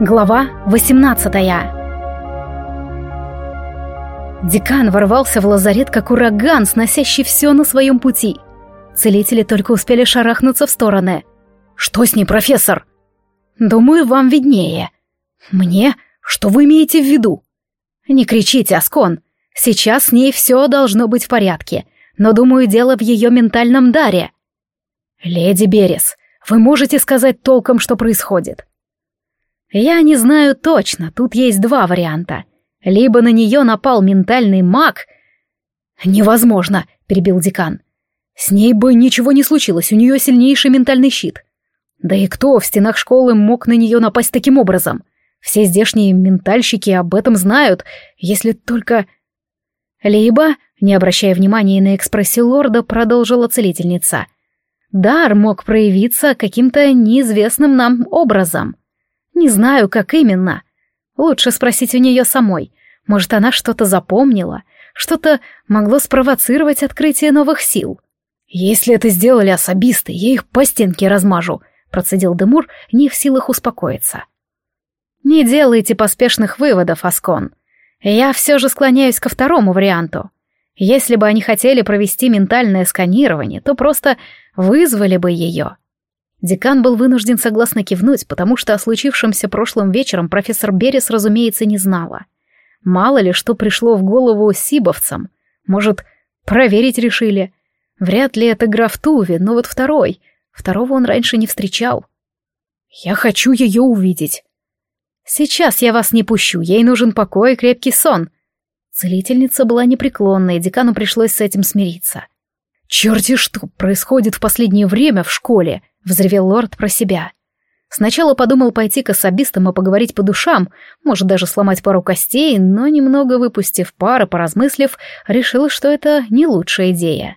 Глава 18 Декан ворвался в лазарет, как ураган, сносящий все на своем пути. Целители только успели шарахнуться в стороны. «Что с ней, профессор?» «Думаю, вам виднее». «Мне? Что вы имеете в виду?» «Не кричите, Аскон. Сейчас с ней все должно быть в порядке, но, думаю, дело в ее ментальном даре». «Леди Берес, вы можете сказать толком, что происходит?» Я не знаю точно, тут есть два варианта. Либо на нее напал ментальный маг... Невозможно, перебил декан. С ней бы ничего не случилось, у нее сильнейший ментальный щит. Да и кто в стенах школы мог на нее напасть таким образом? Все здешние ментальщики об этом знают, если только... Либо, не обращая внимания на экспрессию лорда, продолжила целительница. Дар мог проявиться каким-то неизвестным нам образом. Не знаю, как именно. Лучше спросить у нее самой. Может, она что-то запомнила, что-то могло спровоцировать открытие новых сил. Если это сделали особисты, я их по стенке размажу, процедил Демур, не в силах успокоиться. Не делайте поспешных выводов, Аскон. Я все же склоняюсь ко второму варианту. Если бы они хотели провести ментальное сканирование, то просто вызвали бы ее. Декан был вынужден согласно кивнуть, потому что о случившемся прошлым вечером профессор Берес, разумеется, не знала. Мало ли что пришло в голову сибовцам. Может, проверить решили. Вряд ли это граф Туви, но вот второй. Второго он раньше не встречал. «Я хочу ее увидеть». «Сейчас я вас не пущу, ей нужен покой и крепкий сон». Целительница была непреклонна, и декану пришлось с этим смириться. «Черти что происходит в последнее время в школе!» — взревел лорд про себя. Сначала подумал пойти к особистам и поговорить по душам, может даже сломать пару костей, но немного выпустив пар и поразмыслив, решил, что это не лучшая идея.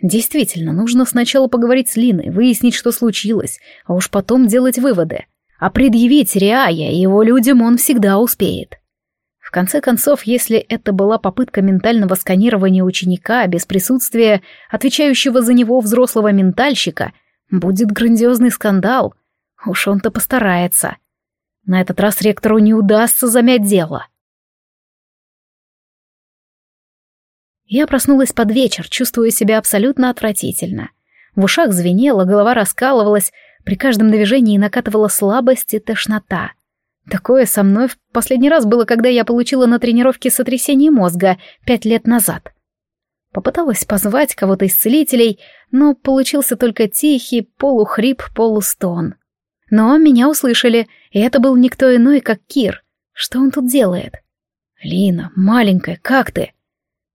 Действительно, нужно сначала поговорить с Линой, выяснить, что случилось, а уж потом делать выводы. А предъявить Риая и его людям он всегда успеет. В конце концов, если это была попытка ментального сканирования ученика без присутствия отвечающего за него взрослого ментальщика — Будет грандиозный скандал. Уж он-то постарается. На этот раз ректору не удастся замять дело. Я проснулась под вечер, чувствуя себя абсолютно отвратительно. В ушах звенело, голова раскалывалась, при каждом движении накатывала слабость и тошнота. Такое со мной в последний раз было, когда я получила на тренировке сотрясение мозга пять лет назад. Попыталась позвать кого-то из целителей, но получился только тихий полухрип, полустон. Но меня услышали, и это был никто иной, как Кир. Что он тут делает? «Лина, маленькая, как ты?»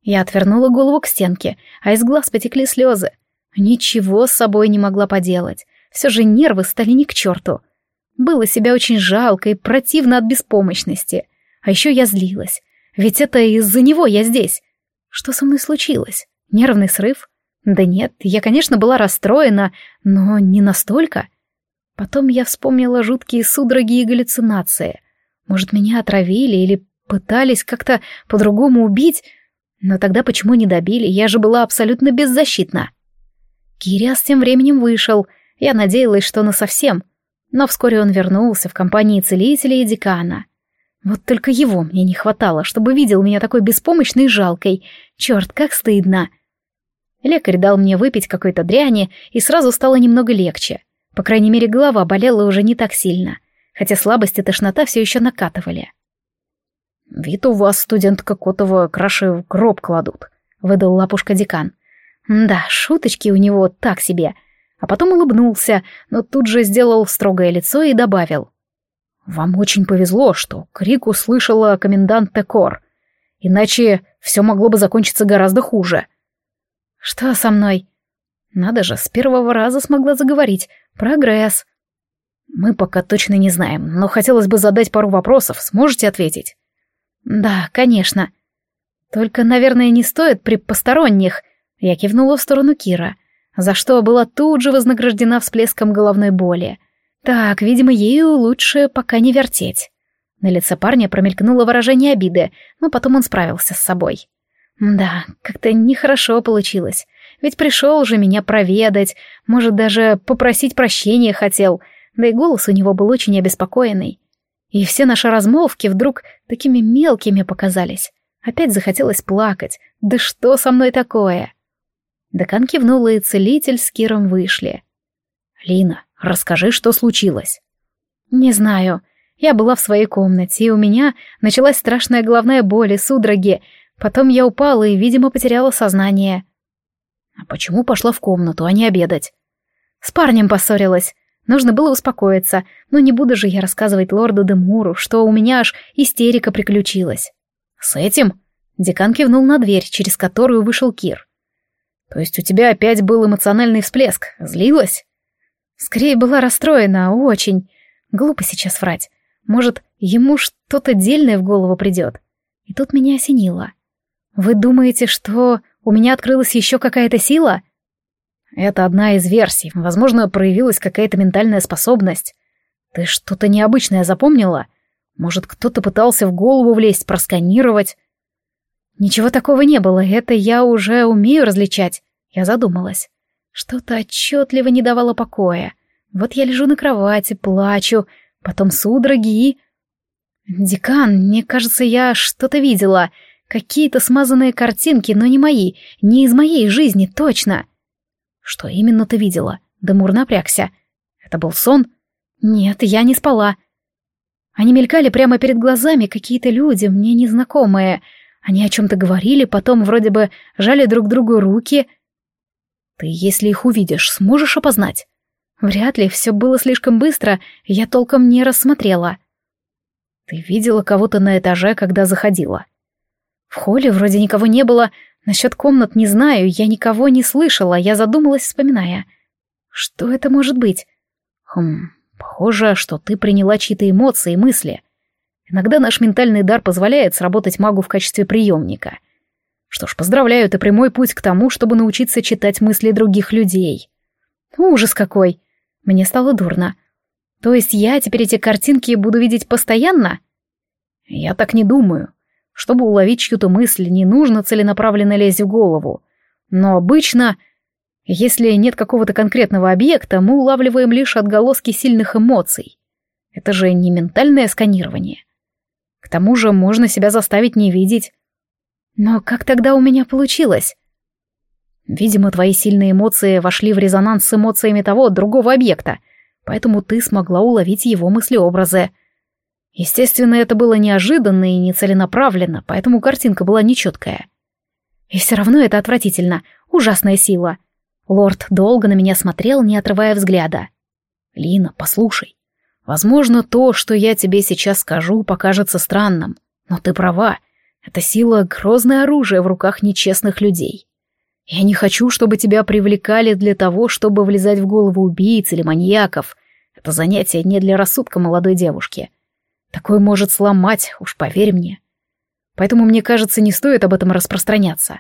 Я отвернула голову к стенке, а из глаз потекли слезы. Ничего с собой не могла поделать. Все же нервы стали не к черту. Было себя очень жалко и противно от беспомощности. А еще я злилась. Ведь это из-за него я здесь. Что со мной случилось? Нервный срыв? Да нет, я, конечно, была расстроена, но не настолько. Потом я вспомнила жуткие судороги и галлюцинации. Может, меня отравили или пытались как-то по-другому убить? Но тогда почему не добили? Я же была абсолютно беззащитна. Кириас тем временем вышел. Я надеялась, что насовсем. Но вскоре он вернулся в компании целителя и декана. Вот только его мне не хватало, чтобы видел меня такой беспомощной и жалкой. Черт, как стыдно. Лекарь дал мне выпить какой-то дряни, и сразу стало немного легче. По крайней мере, голова болела уже не так сильно, хотя слабость и тошнота все еще накатывали. «Вид у вас, студентка Котова, краши в гроб кладут», — выдал лапушка декан. «Да, шуточки у него так себе». А потом улыбнулся, но тут же сделал строгое лицо и добавил. Вам очень повезло, что крик услышала комендант Текор. Иначе все могло бы закончиться гораздо хуже. Что со мной? Надо же, с первого раза смогла заговорить. Прогресс. Мы пока точно не знаем, но хотелось бы задать пару вопросов. Сможете ответить? Да, конечно. Только, наверное, не стоит при посторонних. Я кивнула в сторону Кира, за что была тут же вознаграждена всплеском головной боли. Так, видимо, ею лучше пока не вертеть. На лице парня промелькнуло выражение обиды, но потом он справился с собой. Да, как-то нехорошо получилось. Ведь пришел же меня проведать, может, даже попросить прощения хотел, да и голос у него был очень обеспокоенный. И все наши размолвки вдруг такими мелкими показались. Опять захотелось плакать. Да что со мной такое? Декан кивнула, и целитель с Киром вышли. «Лина, расскажи, что случилось». «Не знаю. Я была в своей комнате, и у меня началась страшная головная боль и судороги. Потом я упала и, видимо, потеряла сознание». «А почему пошла в комнату, а не обедать?» «С парнем поссорилась. Нужно было успокоиться, но не буду же я рассказывать лорду Демуру, что у меня аж истерика приключилась». «С этим?» Декан кивнул на дверь, через которую вышел Кир. «То есть у тебя опять был эмоциональный всплеск? Злилась?» «Скорее была расстроена, очень. Глупо сейчас врать. Может, ему что-то дельное в голову придет?» И тут меня осенило. «Вы думаете, что у меня открылась еще какая-то сила?» «Это одна из версий. Возможно, проявилась какая-то ментальная способность. Ты что-то необычное запомнила?» Может, кто-то пытался в голову влезть, просканировать? Ничего такого не было, это я уже умею различать. Я задумалась. Что-то отчетливо не давало покоя. Вот я лежу на кровати, плачу, потом судороги и... «Декан, мне кажется, я что-то видела. Какие-то смазанные картинки, но не мои, не из моей жизни, точно». «Что именно ты видела?» Демур напрягся. «Это был сон?» «Нет, я не спала. Они мелькали прямо перед глазами, какие-то люди, мне незнакомые. Они о чем-то говорили, потом вроде бы жали друг другу руки. Ты, если их увидишь, сможешь опознать? Вряд ли, все было слишком быстро, я толком не рассмотрела. Ты видела кого-то на этаже, когда заходила? В холле вроде никого не было, насчет комнат не знаю, я никого не слышала, я задумалась, вспоминая. Что это может быть? Хм, Похоже, что ты приняла чьи-то эмоции и мысли. Иногда наш ментальный дар позволяет сработать магу в качестве приемника. Что ж, поздравляю, это прямой путь к тому, чтобы научиться читать мысли других людей. Ужас какой! Мне стало дурно. То есть я теперь эти картинки буду видеть постоянно? Я так не думаю. Чтобы уловить чью-то мысль, не нужно целенаправленно лезть в голову. Но обычно если нет какого-то конкретного объекта, мы улавливаем лишь отголоски сильных эмоций. Это же не ментальное сканирование. К тому же можно себя заставить не видеть. Но как тогда у меня получилось? Видимо, твои сильные эмоции вошли в резонанс с эмоциями того другого объекта, поэтому ты смогла уловить его мыслеобразы. Естественно, это было неожиданно и нецеленаправленно, поэтому картинка была нечеткая. И все равно это отвратительно, ужасная сила — Лорд долго на меня смотрел, не отрывая взгляда. «Лина, послушай. Возможно, то, что я тебе сейчас скажу, покажется странным, но ты права. Эта сила — грозное оружие в руках нечестных людей. Я не хочу, чтобы тебя привлекали для того, чтобы влезать в голову убийц или маньяков. Это занятие не для рассудка молодой девушки. Такое может сломать, уж поверь мне. Поэтому, мне кажется, не стоит об этом распространяться.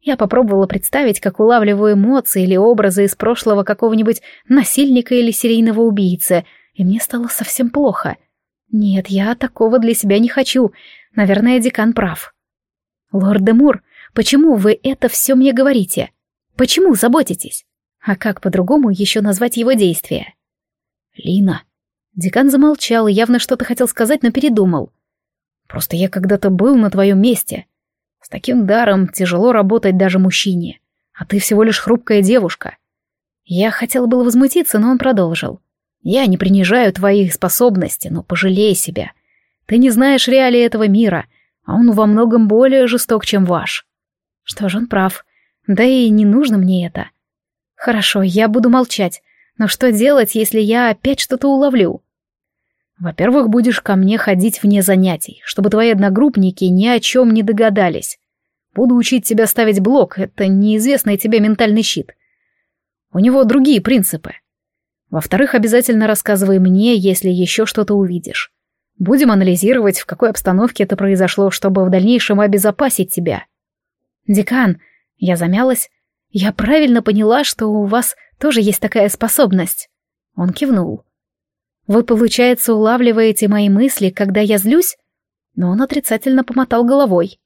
Я попробовала представить, как улавливаю эмоции или образы из прошлого какого-нибудь насильника или серийного убийцы, и мне стало совсем плохо. Нет, я такого для себя не хочу. Наверное, декан прав. Лорд Демур, почему вы это все мне говорите? Почему заботитесь? А как по-другому еще назвать его действия? Лина. Декан замолчал и явно что-то хотел сказать, но передумал. Просто я когда-то был на твоем месте. С таким даром тяжело работать даже мужчине, а ты всего лишь хрупкая девушка. Я хотела было возмутиться, но он продолжил. Я не принижаю твои способности, но пожалей себя. Ты не знаешь реалии этого мира, а он во многом более жесток, чем ваш. Что ж, он прав. Да и не нужно мне это. Хорошо, я буду молчать. Но что делать, если я опять что-то уловлю? Во-первых, будешь ко мне ходить вне занятий, чтобы твои одногруппники ни о чем не догадались. Буду учить тебя ставить блок, это неизвестный тебе ментальный щит. У него другие принципы. Во-вторых, обязательно рассказывай мне, если еще что-то увидишь. Будем анализировать, в какой обстановке это произошло, чтобы в дальнейшем обезопасить тебя. Декан, я замялась. Я правильно поняла, что у вас тоже есть такая способность. Он кивнул. Вы, получается, улавливаете мои мысли, когда я злюсь? Но он отрицательно помотал головой.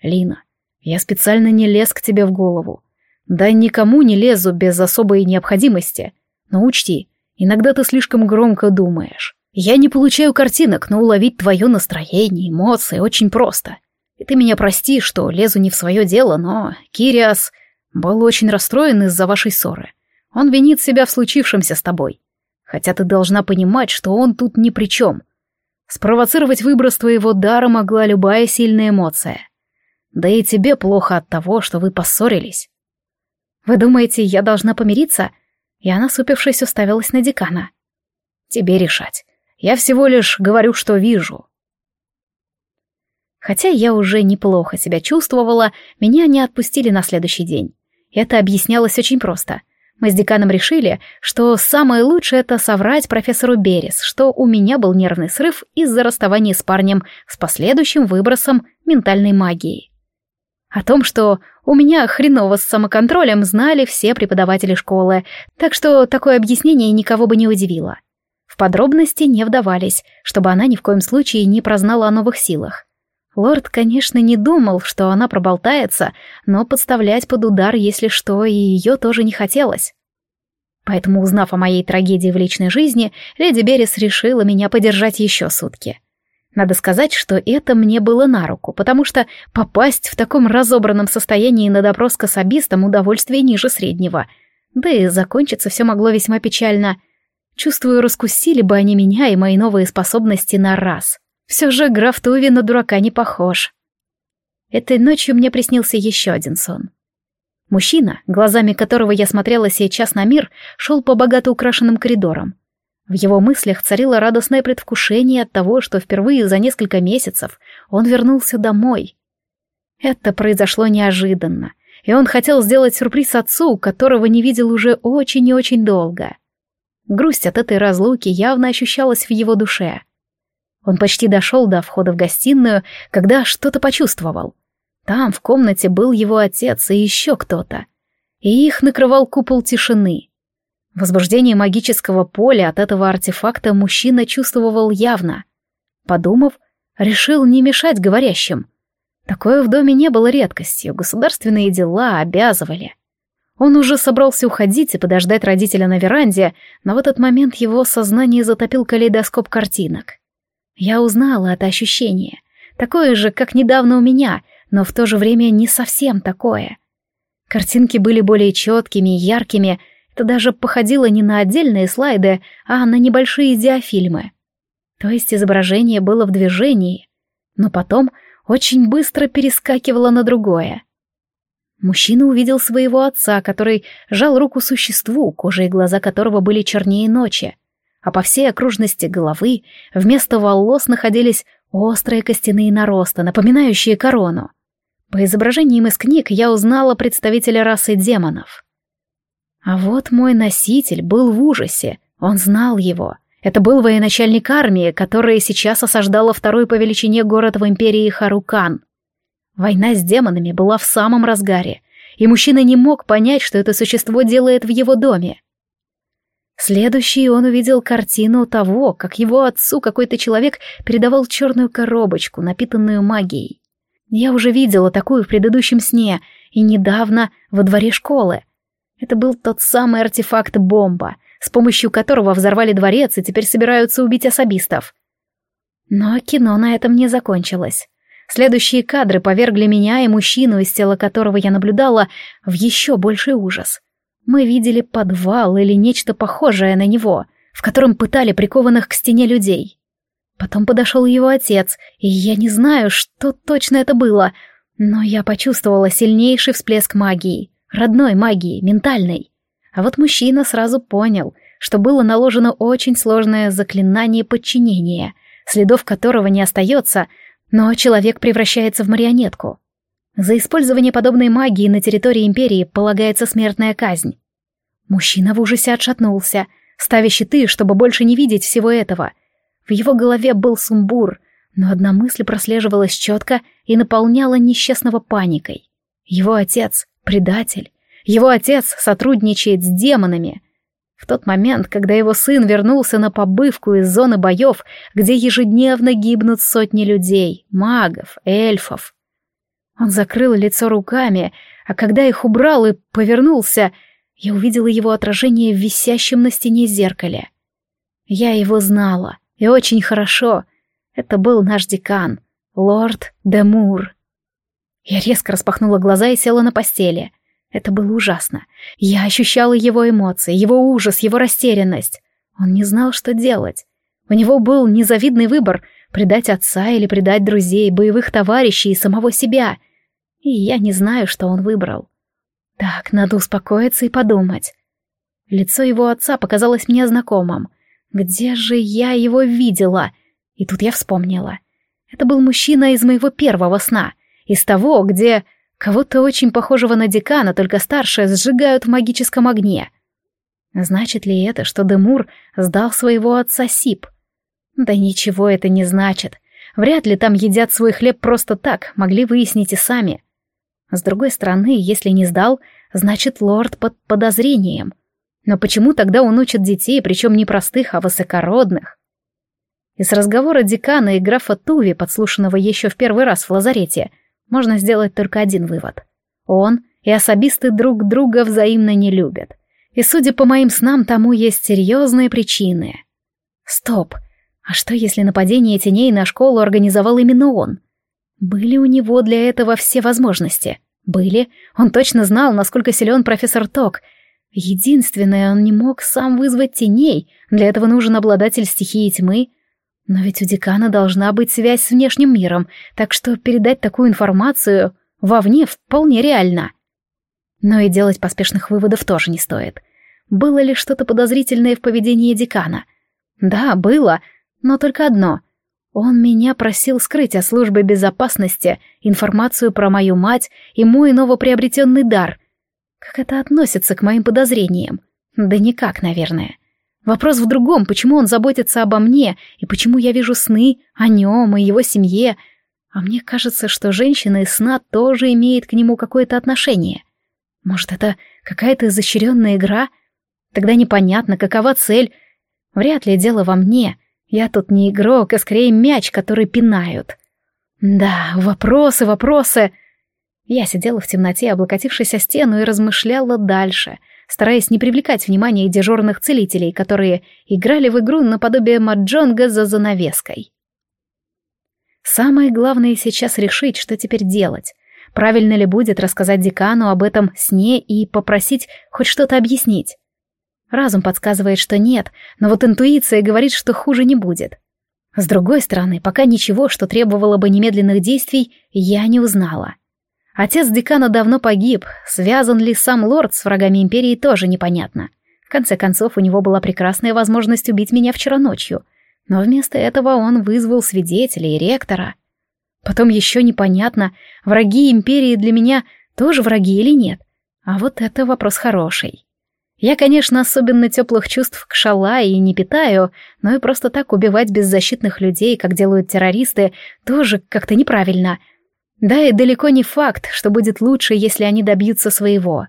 Лина, я специально не лез к тебе в голову. Да никому не лезу без особой необходимости. Но учти, иногда ты слишком громко думаешь. Я не получаю картинок, но уловить твое настроение, эмоции очень просто. И ты меня прости, что лезу не в свое дело, но Кириас был очень расстроен из-за вашей ссоры. Он винит себя в случившемся с тобой. Хотя ты должна понимать, что он тут ни при чем. Спровоцировать выброс твоего дара могла любая сильная эмоция. Да и тебе плохо от того, что вы поссорились. Вы думаете, я должна помириться? И она, супившись, уставилась на декана. Тебе решать. Я всего лишь говорю, что вижу. Хотя я уже неплохо себя чувствовала, меня не отпустили на следующий день. Это объяснялось очень просто. Мы с деканом решили, что самое лучшее это соврать профессору Берес, что у меня был нервный срыв из-за расставания с парнем с последующим выбросом ментальной магии. О том, что у меня хреново с самоконтролем, знали все преподаватели школы, так что такое объяснение никого бы не удивило. Подробности не вдавались, чтобы она ни в коем случае не прознала о новых силах. Лорд, конечно, не думал, что она проболтается, но подставлять под удар, если что, и ее тоже не хотелось. Поэтому, узнав о моей трагедии в личной жизни, леди Берес решила меня подержать еще сутки. Надо сказать, что это мне было на руку, потому что попасть в таком разобранном состоянии на допрос к особистам удовольствие ниже среднего. Да и закончиться все могло весьма печально. Чувствую, раскусили бы они меня и мои новые способности на раз. Все же граф Туви на дурака не похож. Этой ночью мне приснился еще один сон. Мужчина, глазами которого я смотрела сейчас на мир, шел по богато украшенным коридорам. В его мыслях царило радостное предвкушение от того, что впервые за несколько месяцев он вернулся домой. Это произошло неожиданно, и он хотел сделать сюрприз отцу, которого не видел уже очень и очень долго. Грусть от этой разлуки явно ощущалась в его душе. Он почти дошел до входа в гостиную, когда что-то почувствовал. Там, в комнате, был его отец и еще кто-то. И их накрывал купол тишины. Возбуждение магического поля от этого артефакта мужчина чувствовал явно. Подумав, решил не мешать говорящим. Такое в доме не было редкостью, государственные дела обязывали. Он уже собрался уходить и подождать родителя на веранде, но в этот момент его сознание затопил калейдоскоп картинок. Я узнала это ощущение. Такое же, как недавно у меня, но в то же время не совсем такое. Картинки были более четкими и яркими, это даже походило не на отдельные слайды, а на небольшие диафильмы. То есть изображение было в движении, но потом очень быстро перескакивало на другое. Мужчина увидел своего отца, который жал руку существу, кожа и глаза которого были чернее ночи а по всей окружности головы вместо волос находились острые костяные наросты, напоминающие корону. По изображениям из книг я узнала представителя расы демонов. А вот мой носитель был в ужасе, он знал его. Это был военачальник армии, которая сейчас осаждала второй по величине город в империи Харукан. Война с демонами была в самом разгаре, и мужчина не мог понять, что это существо делает в его доме. Следующий он увидел картину того, как его отцу какой-то человек передавал черную коробочку, напитанную магией. Я уже видела такую в предыдущем сне и недавно во дворе школы. Это был тот самый артефакт-бомба, с помощью которого взорвали дворец и теперь собираются убить особистов. Но кино на этом не закончилось. Следующие кадры повергли меня и мужчину, из тела которого я наблюдала, в еще больший ужас — мы видели подвал или нечто похожее на него, в котором пытали прикованных к стене людей. Потом подошел его отец, и я не знаю, что точно это было, но я почувствовала сильнейший всплеск магии, родной магии, ментальной. А вот мужчина сразу понял, что было наложено очень сложное заклинание подчинения, следов которого не остается, но человек превращается в марионетку. За использование подобной магии на территории Империи полагается смертная казнь. Мужчина в ужасе отшатнулся, ставя щиты, чтобы больше не видеть всего этого. В его голове был сумбур, но одна мысль прослеживалась четко и наполняла несчастного паникой. Его отец — предатель. Его отец сотрудничает с демонами. В тот момент, когда его сын вернулся на побывку из зоны боев, где ежедневно гибнут сотни людей, магов, эльфов, он закрыл лицо руками, а когда их убрал и повернулся, я увидела его отражение в висящем на стене зеркале. Я его знала, И очень хорошо. Это был наш декан, лорд Демур. Я резко распахнула глаза и села на постели. Это было ужасно. Я ощущала его эмоции, его ужас, его растерянность. Он не знал, что делать. У него был незавидный выбор — предать отца или предать друзей, боевых товарищей и самого себя. И я не знаю, что он выбрал. Так, надо успокоиться и подумать. Лицо его отца показалось мне знакомым. Где же я его видела? И тут я вспомнила. Это был мужчина из моего первого сна. Из того, где кого-то очень похожего на декана, только старше, сжигают в магическом огне. Значит ли это, что Демур сдал своего отца Сип? Да ничего это не значит. Вряд ли там едят свой хлеб просто так, могли выяснить и сами. С другой стороны, если не сдал, значит лорд под подозрением. Но почему тогда он учит детей, причем не простых, а высокородных? Из разговора декана и графа Туви, подслушанного еще в первый раз в лазарете, можно сделать только один вывод. Он и особисты друг друга взаимно не любят. И, судя по моим снам, тому есть серьезные причины. Стоп. А что, если нападение теней на школу организовал именно он? Были у него для этого все возможности. Были. Он точно знал, насколько силен профессор Ток. Единственное, он не мог сам вызвать теней. Для этого нужен обладатель стихии тьмы. Но ведь у декана должна быть связь с внешним миром, так что передать такую информацию вовне вполне реально. Но и делать поспешных выводов тоже не стоит. Было ли что-то подозрительное в поведении декана? Да, было, но только одно. Он меня просил скрыть о службе безопасности информацию про мою мать и мой новоприобретенный дар. Как это относится к моим подозрениям? Да никак, наверное. Вопрос в другом, почему он заботится обо мне, и почему я вижу сны о нем и его семье. А мне кажется, что женщина из сна тоже имеет к нему какое-то отношение. Может, это какая-то изощренная игра? Тогда непонятно, какова цель. Вряд ли дело во мне. Я тут не игрок, а скорее мяч, который пинают. Да, вопросы, вопросы. Я сидела в темноте, облокотившись о стену, и размышляла дальше, стараясь не привлекать внимания дежурных целителей, которые играли в игру наподобие маджонга за занавеской. Самое главное сейчас решить, что теперь делать. Правильно ли будет рассказать декану об этом сне и попросить хоть что-то объяснить? Разум подсказывает, что нет, но вот интуиция говорит, что хуже не будет. С другой стороны, пока ничего, что требовало бы немедленных действий, я не узнала. Отец декана давно погиб, связан ли сам лорд с врагами империи, тоже непонятно. В конце концов, у него была прекрасная возможность убить меня вчера ночью, но вместо этого он вызвал свидетелей и ректора. Потом еще непонятно, враги империи для меня тоже враги или нет. А вот это вопрос хороший. Я, конечно, особенно теплых чувств к Шалае и не питаю, но и просто так убивать беззащитных людей, как делают террористы, тоже как-то неправильно. Да и далеко не факт, что будет лучше, если они добьются своего.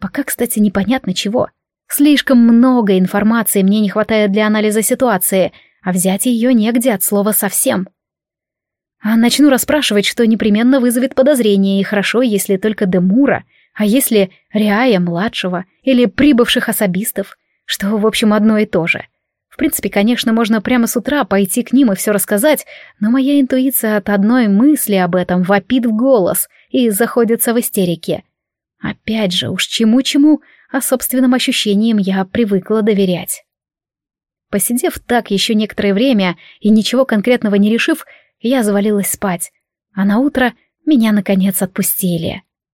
Пока, кстати, непонятно чего. Слишком много информации мне не хватает для анализа ситуации, а взять ее негде от слова совсем. А начну расспрашивать, что непременно вызовет подозрение, и хорошо, если только Демура — а если Риая-младшего или прибывших особистов, что, в общем, одно и то же. В принципе, конечно, можно прямо с утра пойти к ним и все рассказать, но моя интуиция от одной мысли об этом вопит в голос и заходится в истерике. Опять же, уж чему-чему, а собственным ощущениям я привыкла доверять. Посидев так еще некоторое время и ничего конкретного не решив, я завалилась спать, а на утро меня наконец отпустили.